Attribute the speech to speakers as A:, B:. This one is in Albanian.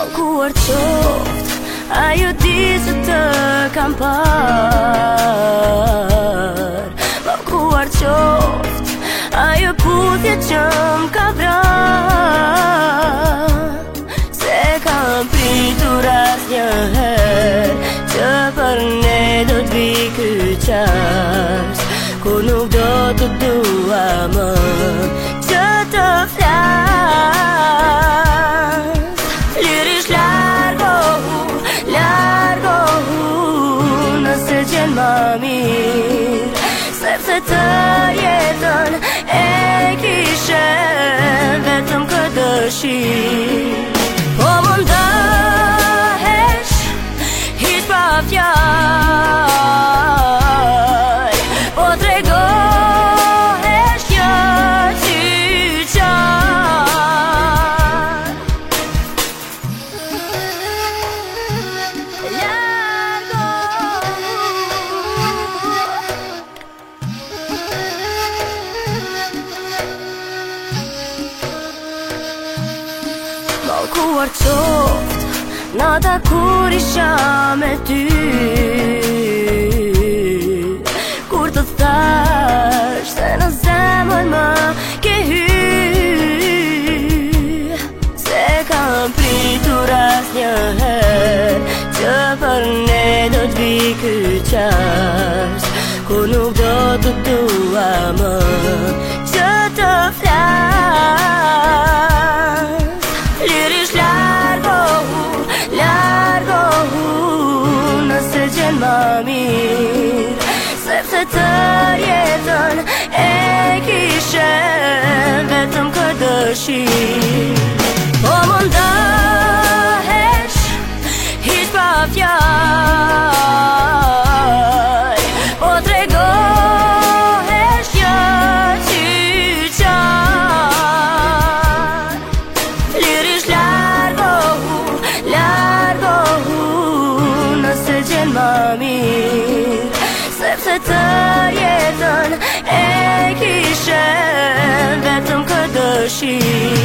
A: shkallë Kuar qoft, ajo di se të kam par Ma po kuar qoft, ajo putje që më Se kam pritur as një Që për ne do t'vi nuk do të dua më time kërkuar qoft Nata kur isha me ty Kur të thasht Se në zemën më ke hy Se kam pritur as një her Që për ne do t'vi këtë qasht Kur nuk do të tua më mirë Sepse të jetën e kishe Vetëm këtë dëshirë më mirë Sepse të jetën e kishe Vetëm këtë dëshirë